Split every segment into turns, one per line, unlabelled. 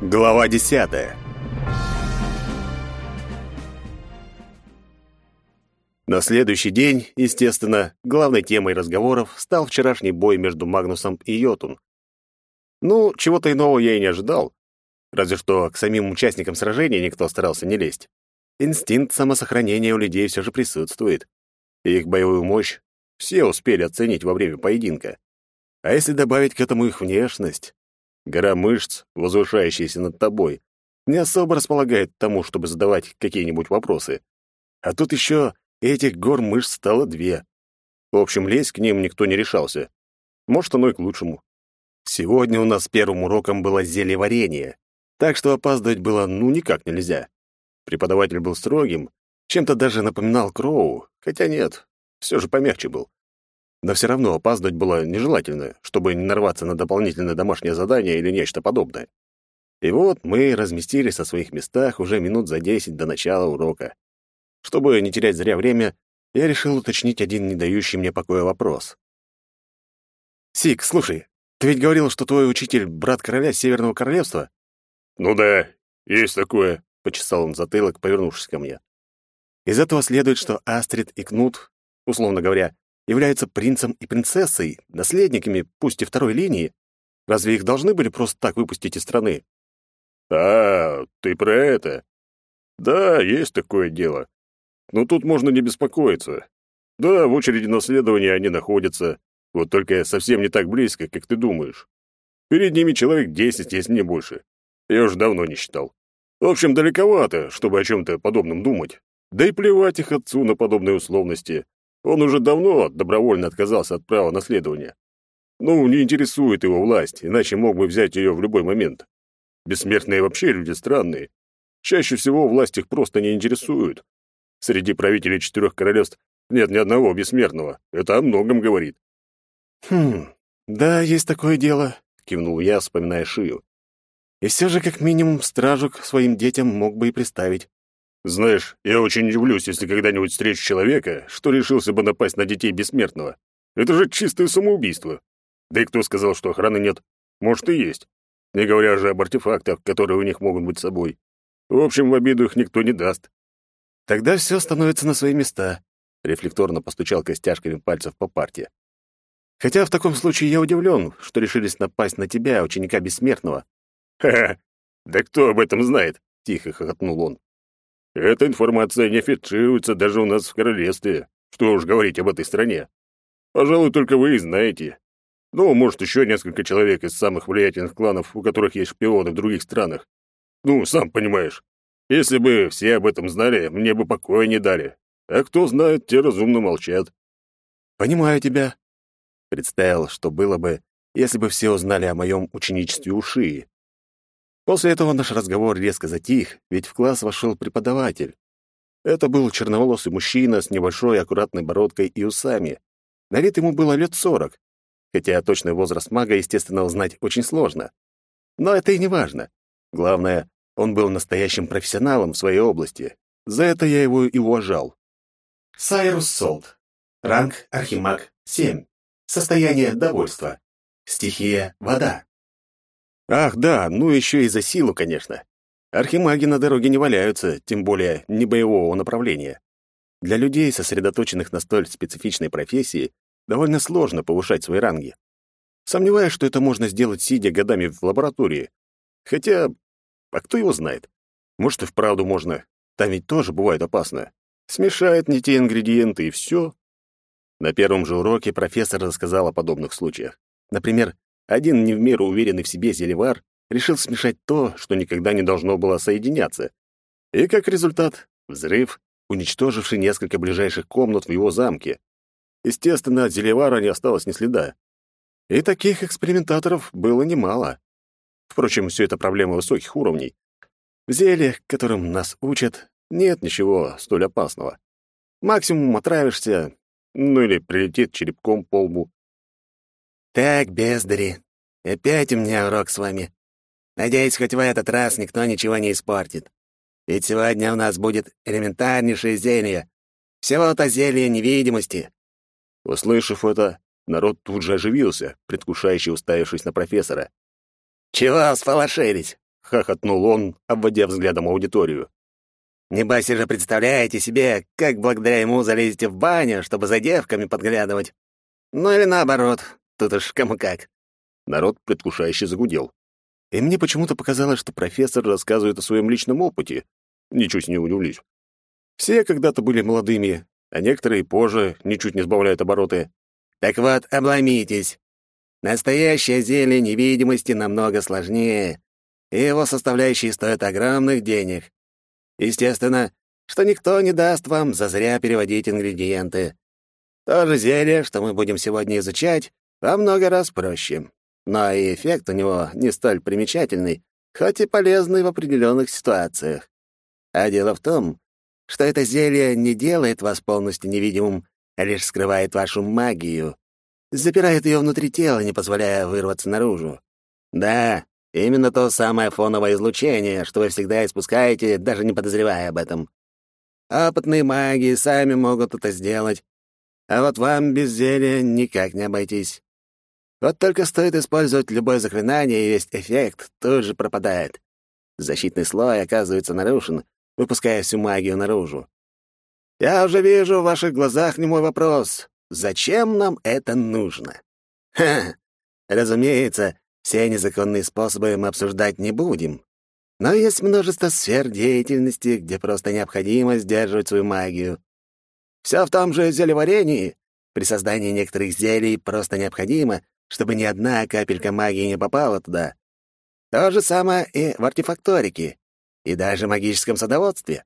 Глава десятая. На следующий день, естественно, главной темой разговоров стал вчерашний бой между Магнусом и Йотун. Ну, чего-то иного я и не ожидал. Разве что к самим участникам сражения никто старался не лезть. Инстинкт самосохранения у людей все же присутствует. Их боевую мощь все успели оценить во время поединка. А если добавить к этому их внешность, гора мышц, возвышающаяся над тобой, не особо располагает к тому, чтобы задавать какие-нибудь вопросы. А тут еще этих гор мышц стало две. В общем, лезть к ним никто не решался. Может, оно и к лучшему. Сегодня у нас первым уроком было зельеварение, так что опаздывать было ну никак нельзя. Преподаватель был строгим, чем-то даже напоминал Кроу, хотя нет, все же помягче был. Но все равно опаздывать было нежелательно, чтобы не нарваться на дополнительное домашнее задание или нечто подобное. И вот мы разместились со своих местах уже минут за десять до начала урока. Чтобы не терять зря время, я решил уточнить один не дающий мне покоя вопрос. «Сик, слушай, ты ведь говорил, что твой учитель — брат короля Северного Королевства?»
«Ну да, есть такое», — почесал он затылок, повернувшись ко мне.
«Из этого следует, что Астрид и Кнут, условно говоря, являются принцем и принцессой, наследниками, пусть и второй линии. Разве их должны были просто так выпустить из страны?»
«А, ты про это?» «Да, есть такое дело. Но тут можно не беспокоиться. Да, в очереди наследования они находятся, вот только совсем не так близко, как ты думаешь. Перед ними человек десять, если не больше. Я уже давно не считал. В общем, далековато, чтобы о чем-то подобном думать. Да и плевать их отцу на подобные условности. Он уже давно добровольно отказался от права наследования. Ну, не интересует его власть, иначе мог бы взять ее в любой момент. Бессмертные вообще люди странные. Чаще всего власть их просто не интересует. Среди правителей четырех королевств нет ни одного бессмертного. Это о многом говорит.
«Хм, да, есть такое дело», — кивнул я, вспоминая Шию. «И все же, как минимум, стражу к своим детям мог бы и представить».
«Знаешь, я очень удивлюсь, если когда-нибудь встречу человека, что решился бы напасть на детей бессмертного. Это же чистое самоубийство. Да и кто сказал, что охраны нет? Может, и есть. Не говоря же об артефактах, которые у них могут быть с собой. В общем, в обиду их никто не даст.
Тогда все становится на свои места, рефлекторно постучал костяшками пальцев по парте. Хотя в таком случае я удивлен, что решились напасть на тебя, ученика бессмертного.
Ха-ха. Да кто об этом знает? тихо хохотнул он. Эта информация не афишируется даже у нас в королевстве. Что уж говорить об этой стране. Пожалуй, только вы и знаете. Ну, может, еще несколько человек из самых влиятельных кланов, у которых есть шпионы в других странах. Ну, сам понимаешь. Если бы все об этом знали, мне бы покоя не дали. А кто знает, те разумно молчат.
Понимаю тебя. Представил, что было бы, если бы все узнали о моем ученичестве у Шии. После этого наш разговор резко затих, ведь в класс вошел преподаватель. Это был черноволосый мужчина с небольшой аккуратной бородкой и усами. На вид ему было лет сорок, хотя точный возраст мага, естественно, узнать очень сложно. Но это и не важно. Главное, он был настоящим профессионалом в своей области. За это я его и уважал.
Сайрус Солт. Ранг Архимаг 7. Состояние довольства. Стихия вода.
Ах, да, ну еще и за силу, конечно. Архимаги на дороге не валяются, тем более не боевого направления. Для людей, сосредоточенных на столь специфичной профессии, довольно сложно повышать свои ранги. Сомневаюсь, что это можно сделать, сидя годами в лаборатории. Хотя а кто его знает? Может, и вправду можно. Там ведь тоже бывает опасно. Смешает не те ингредиенты, и все. На первом же уроке профессор рассказал о подобных случаях. Например, один не в меру уверенный в себе зелевар решил смешать то, что никогда не должно было соединяться. И как результат — взрыв, уничтоживший несколько ближайших комнат в его замке. Естественно, от зелевара не осталось ни следа. И таких экспериментаторов было немало. Впрочем, все это проблемы высоких уровней. В зельях, которым нас учат, нет ничего столь опасного. Максимум отравишься, ну или прилетит черепком по лбу.
«Так, бездари, опять у меня урок с вами. Надеюсь, хоть в этот раз никто ничего не испортит. Ведь сегодня у нас будет элементарнейшее зелье. Всего-то зелье невидимости».
Услышав это, народ тут же оживился, предвкушающе уставившись на профессора.
«Чего сполошились?
хохотнул он, обводя взглядом аудиторию.
Небось же представляете себе, как благодаря ему залезете в баню, чтобы за девками подглядывать. Ну или наоборот, тут уж кому как.
Народ предвкушающе загудел. И мне почему-то показалось, что профессор рассказывает о своем личном опыте. Ничуть не удивлюсь. Все когда-то были молодыми, а некоторые позже ничуть не сбавляют обороты.
Так вот, обломитесь. Настоящее зелье невидимости намного сложнее, и его составляющие стоят огромных денег. Естественно, что никто не даст вам зазря переводить ингредиенты. То же зелье, что мы будем сегодня изучать, во много раз проще. Но и эффект у него не столь примечательный, хоть и полезный в определенных ситуациях. А дело в том, что это зелье не делает вас полностью невидимым, а лишь скрывает вашу магию. Запирает ее внутри тела, не позволяя вырваться наружу. Да, именно то самое фоновое излучение, что вы всегда испускаете, даже не подозревая об этом. Опытные маги сами могут это сделать, а вот вам без зелья никак не обойтись. Вот только стоит использовать любое заклинание, и весь эффект тут же пропадает. Защитный слой оказывается нарушен, выпуская всю магию наружу. Я уже вижу в ваших глазах немой вопрос. Зачем нам это нужно? Ха! Разумеется, все незаконные способы мы обсуждать не будем. Но есть множество сфер деятельности, где просто необходимо сдерживать свою магию. Все в том же зелеварении. При создании некоторых зелий просто необходимо, чтобы ни одна капелька магии не попала туда. То же самое и в артефакторике и даже магическом садоводстве.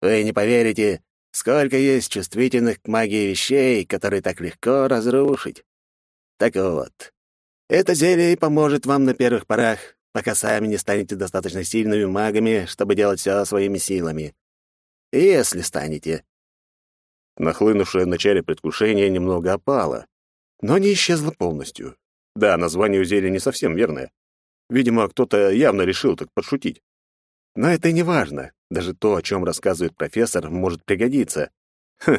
Вы не поверите, сколько есть чувствительных к магии вещей, которые так легко разрушить. Так вот, это зелье и поможет вам на первых порах, пока сами не станете достаточно сильными магами, чтобы делать все своими силами. Если станете.
Нахлынувшее в начале предвкушение немного опало, но не исчезло полностью. Да, название у зелья не совсем верное. Видимо, кто-то явно решил так подшутить. Но это и не важно. Даже то, о чем рассказывает профессор, может пригодиться. Хм,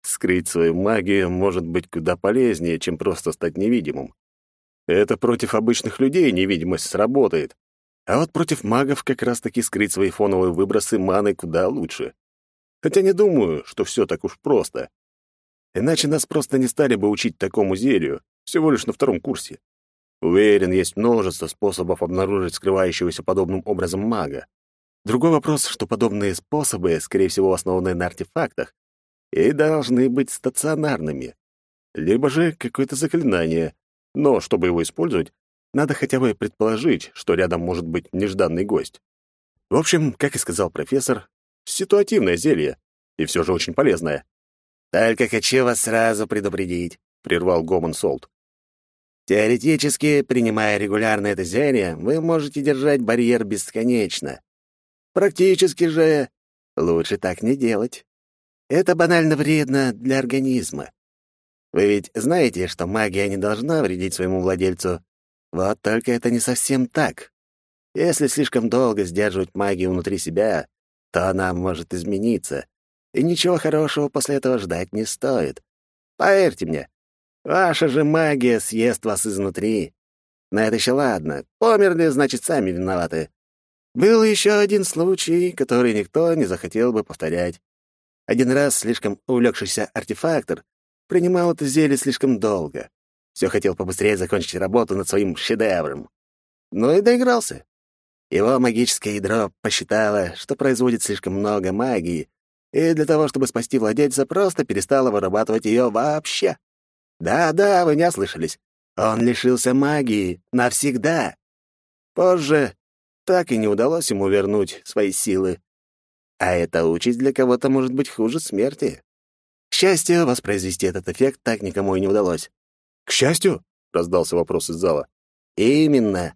скрыть свою магию может быть куда полезнее, чем просто стать невидимым. Это против обычных людей невидимость сработает. А вот против магов как раз-таки скрыть свои фоновые выбросы маны куда лучше. Хотя не думаю, что все так уж просто. Иначе нас просто не стали бы учить такому зелью, всего лишь на втором курсе. Уверен, есть множество способов обнаружить скрывающегося подобным образом мага. Другой вопрос, что подобные способы, скорее всего, основаны на артефактах и должны быть стационарными. Либо же какое-то заклинание, но чтобы его использовать, надо хотя бы предположить, что рядом может быть нежданный гость. В общем, как и сказал профессор, ситуативное зелье, и все же очень полезное.
«Только хочу вас сразу предупредить», — прервал Гомон Солт. «Теоретически, принимая регулярно это зелье, вы можете держать барьер бесконечно. Практически же лучше так не делать. Это банально вредно для организма. Вы ведь знаете, что магия не должна вредить своему владельцу. Вот только это не совсем так. Если слишком долго сдерживать магию внутри себя, то она может измениться, и ничего хорошего после этого ждать не стоит. Поверьте мне, ваша же магия съест вас изнутри. На это еще ладно. Померли, значит, сами виноваты. Был еще один случай, который никто не захотел бы повторять. Один раз слишком увлекшийся артефактор принимал это зелье слишком долго. Все хотел побыстрее закончить работу над своим шедевром. Но и доигрался. Его магическое ядро посчитало, что производит слишком много магии, и для того, чтобы спасти владельца, просто перестало вырабатывать ее вообще. Да-да, вы не ослышались. Он лишился магии навсегда. Позже так и не удалось ему вернуть свои силы. А эта участь для кого-то может быть хуже смерти. К счастью, воспроизвести этот эффект так никому и не удалось.
«К счастью?» — раздался вопрос из зала.
«Именно.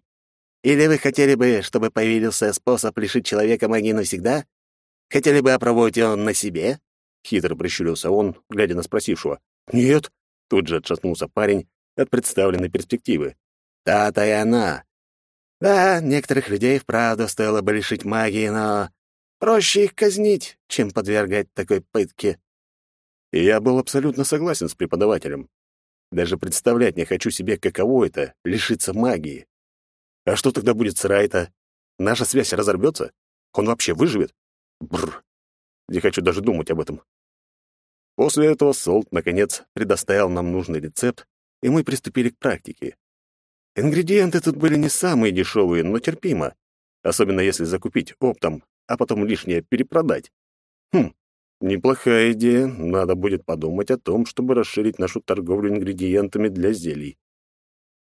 Или вы хотели бы, чтобы появился способ лишить человека магии навсегда? Хотели бы опробовать его на себе?»
Хитро прищурился он, глядя на спросившего. «Нет», — тут же отшатнулся парень от представленной перспективы.
«Та-то и она. Да, некоторых людей вправду стоило бы лишить магии, но проще их казнить, чем подвергать такой пытке.
И я был абсолютно согласен с преподавателем. Даже представлять не хочу себе, каково это — лишиться магии. А что тогда будет с Райта? Наша связь разорвется? Он вообще выживет? Бррр. Не хочу даже думать об этом. После этого Солт, наконец, предоставил нам нужный рецепт, и мы приступили к практике. Ингредиенты тут были не самые дешевые, но терпимо, особенно если закупить оптом, а потом лишнее перепродать. Хм, неплохая идея. Надо будет подумать о том, чтобы расширить нашу торговлю ингредиентами для зелий.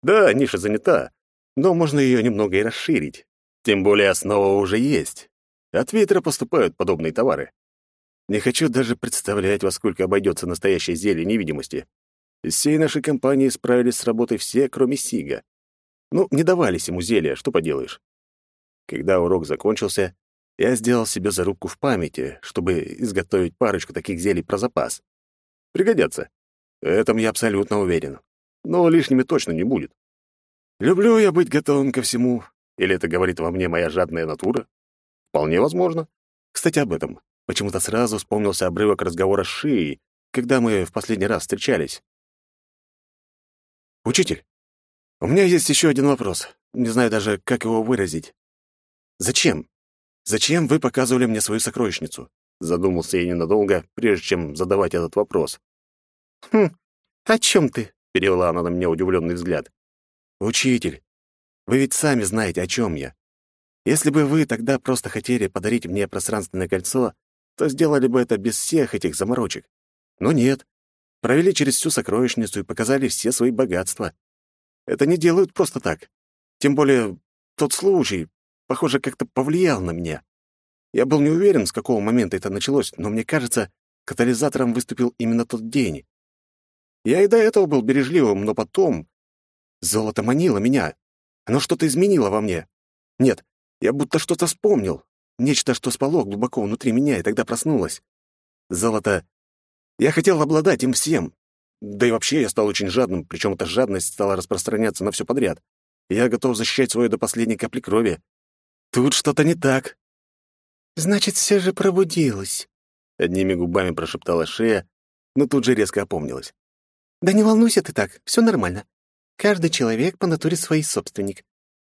Да, ниша занята, но можно ее немного и расширить. Тем более основа уже есть. От ветра поступают подобные товары. Не хочу даже представлять, во сколько обойдется настоящее зелье невидимости. Из всей нашей компании справились с работой все, кроме Сига. Ну, не давались ему зелья, что поделаешь. Когда урок закончился, я сделал себе зарубку в памяти, чтобы изготовить парочку таких зелий про запас. Пригодятся. В этом я абсолютно уверен. Но лишними точно не будет. Люблю я быть готовым ко всему. Или это говорит во мне моя жадная натура? Вполне возможно. Кстати, об этом. Почему-то сразу вспомнился обрывок разговора с Шией, когда мы в последний раз встречались. «Учитель, у меня есть еще один вопрос. Не знаю даже, как его выразить. Зачем? Зачем вы показывали мне свою сокровищницу?» Задумался я ненадолго, прежде чем задавать этот вопрос. «Хм, о чем ты?» — перевела она на меня удивленный взгляд. «Учитель, вы ведь сами знаете, о чем я. Если бы вы тогда просто хотели подарить мне пространственное кольцо, то сделали бы это без всех этих заморочек. Но нет. Провели через всю сокровищницу и показали все свои богатства. Это не делают просто так. Тем более тот случай, похоже, как-то повлиял на меня. Я был не уверен, с какого момента это началось, но мне кажется, катализатором выступил именно тот день. Я и до этого был бережливым, но потом... Золото манило меня. Оно что-то изменило во мне. Нет, я будто что-то вспомнил. Нечто, что спало глубоко внутри меня, и тогда проснулось. Золото... Я хотел обладать им всем. Да и вообще я стал очень жадным, причем эта жадность стала распространяться на все подряд. Я готов защищать свое до последней капли крови. Тут что-то не так.
«Значит, все же пробудилась», —
одними губами прошептала шея, но тут же резко опомнилась.
«Да не волнуйся ты так, все нормально. Каждый человек по натуре свой собственник.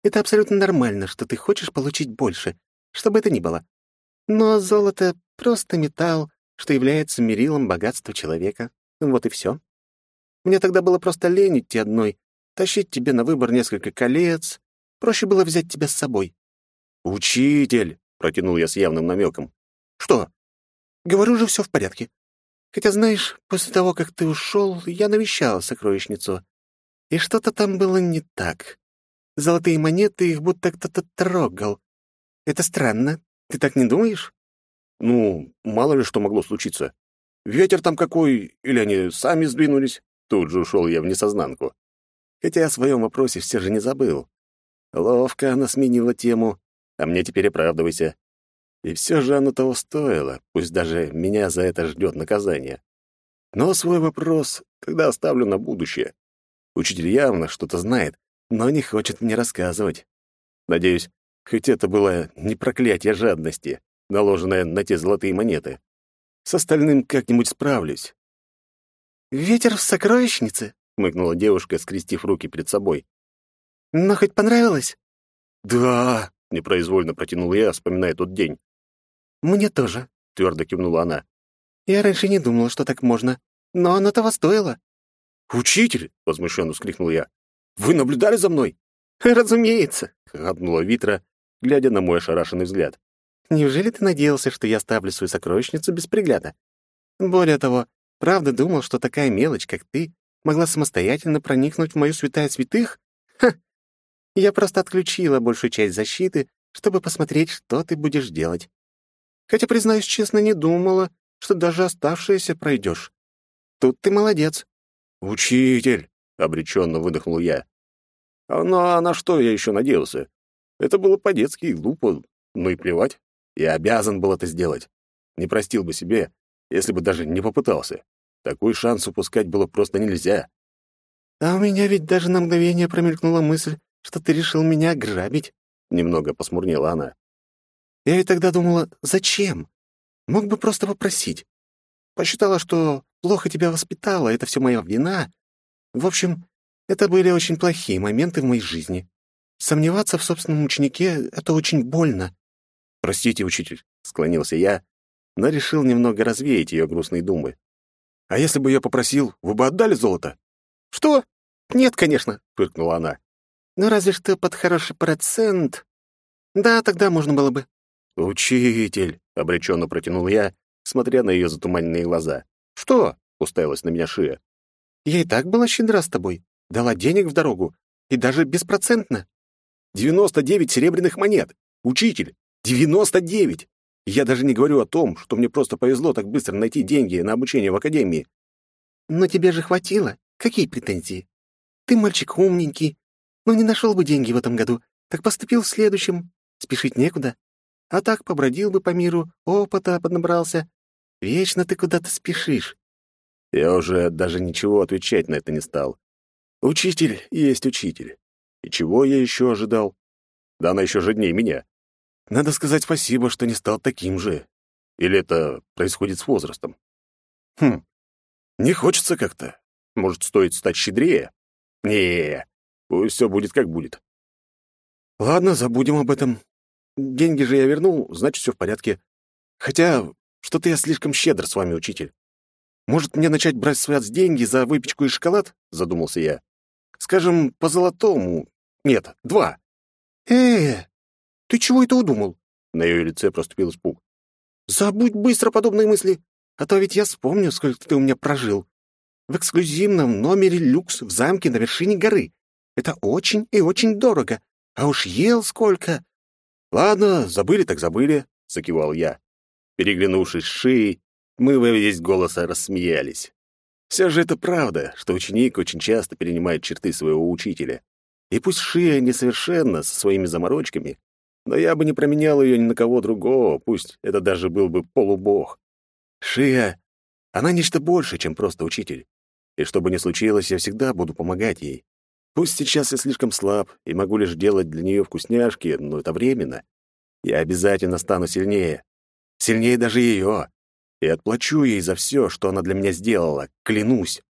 Это абсолютно нормально, что ты хочешь получить больше, что бы это ни было. Но золото — просто металл, что является мерилом богатства человека. Вот и все. Мне тогда было просто лень идти одной, тащить тебе на выбор несколько колец. Проще было взять тебя с собой.
«Учитель!» — протянул я с явным намеком.
«Что? Говорю же, все в порядке. Хотя, знаешь, после того, как ты ушел, я навещала сокровищницу. И что-то там было не так. Золотые монеты их будто кто-то трогал. Это странно. Ты так не думаешь?
Ну, мало ли что могло случиться. Ветер там какой, или они сами сдвинулись. Тут же ушел я в несознанку. Хотя о своем вопросе все же не забыл. Ловко она сменила тему, а мне теперь оправдывайся. И все же оно того стоило, пусть даже меня за это ждет наказание. Но свой вопрос тогда оставлю на будущее. Учитель явно что-то знает, но не хочет мне рассказывать. Надеюсь, хоть это было не проклятие жадности, наложенное на те золотые монеты. С остальным как-нибудь справлюсь.
«Ветер в сокровищнице?» — мыкнула девушка, скрестив руки перед собой. «Но хоть понравилось?»
«Да», — непроизвольно протянул я, вспоминая тот день.
«Мне тоже», — твердо кивнула она. «Я раньше не думала, что так можно, но оно того стоило».
«Учитель!» — возмущенно вскрикнул я. Вы наблюдали за мной?»
«Разумеется», —
хохотнула Витра, глядя на мой ошарашенный взгляд.
«Неужели ты надеялся, что я оставлю свою сокровищницу без пригляда? Более того, правда думал, что такая мелочь, как ты, могла самостоятельно проникнуть в мою святая святых? Ха! Я просто отключила большую часть защиты, чтобы посмотреть, что ты будешь делать. Хотя, признаюсь честно, не думала, что даже оставшееся пройдешь. Тут ты молодец».
«Учитель!» — обреченно выдохнул я. А на, на что я еще надеялся? Это было по-детски и глупо. Ну и плевать. Я обязан был это сделать. Не простил бы себе, если бы даже не попытался. Такой шанс упускать было просто нельзя.
«А у меня ведь даже на мгновение промелькнула мысль, что ты решил меня грабить», — немного посмурнела она. «Я ведь тогда думала, зачем? Мог бы просто попросить. Посчитала, что плохо тебя воспитала, это все моя вина. В общем, это были очень плохие моменты в моей жизни. Сомневаться в собственном ученике — это очень больно.
Простите, учитель, — склонился я, но решил немного развеять ее грустные думы. А если бы я попросил, вы бы отдали золото?
Что? Нет, конечно, —
фыркнула она.
Ну, разве что под хороший процент. Да, тогда можно было бы.
«Учитель!» — обреченно протянул я, смотря на ее затуманенные глаза.
«Что?»
— уставилась на меня Шия.
«Я и так была щедра с тобой. Дала денег в дорогу. И даже беспроцентно».
«Девяносто девять серебряных монет! Учитель! Девяносто девять! Я даже не говорю о том, что мне просто повезло так быстро найти деньги на обучение в академии».
«Но тебе же хватило. Какие претензии? Ты мальчик умненький, но не нашел бы деньги в этом году, так поступил в следующем. Спешить некуда. А так побродил бы по миру, опыта поднабрался. Вечно ты куда-то спешишь.
Я уже даже ничего отвечать на это не стал. Учитель есть учитель. И чего я еще ожидал? Да она еще жаднее меня. Надо сказать спасибо, что не стал таким же. Или это происходит с возрастом? Хм, не хочется как-то. Может, стоит стать щедрее? не пусть все будет как будет. Ладно, забудем об этом. Деньги же я вернул, значит, все в порядке. Хотя, что-то я слишком щедр с вами, учитель. Может, мне начать брать с вас деньги за выпечку и шоколад? Задумался я. Скажем, по золотому. Нет, два.
Э, -э ты чего это удумал?
На ее лице проступил испуг.
Забудь быстро подобные мысли, а то ведь я вспомню, сколько ты у меня прожил. В эксклюзивном номере люкс в замке на вершине горы. Это очень и очень дорого. А уж ел сколько.
«Ладно, забыли так забыли», — закивал я. Переглянувшись с шеей, мы во весь голос рассмеялись. Все же это правда, что ученик очень часто перенимает черты своего учителя. И пусть Шия несовершенна со своими заморочками, но я бы не променял ее ни на кого другого, пусть это даже был бы полубог. Шия, она нечто большее, чем просто учитель. И что бы ни случилось, я всегда буду помогать ей. Пусть сейчас я слишком слаб и могу лишь делать для нее вкусняшки, но это временно. Я обязательно стану сильнее. Сильнее даже ее. И отплачу ей за все, что она для меня сделала, клянусь.